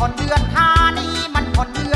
คนเดือนท่านี้มันคนเดือน